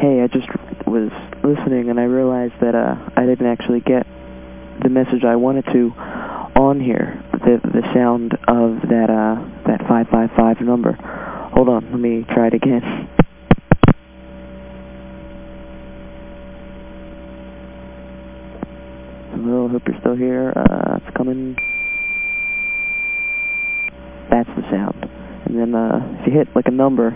hey, I just was listening and I realized that uh, I didn't actually get the message I wanted to on here, the, the sound of that, uh, that 555 number. Hold on, let me try it again. Hello, hope you're still here. Uh, it's coming. That's the sound. And then uh, if you hit like a number,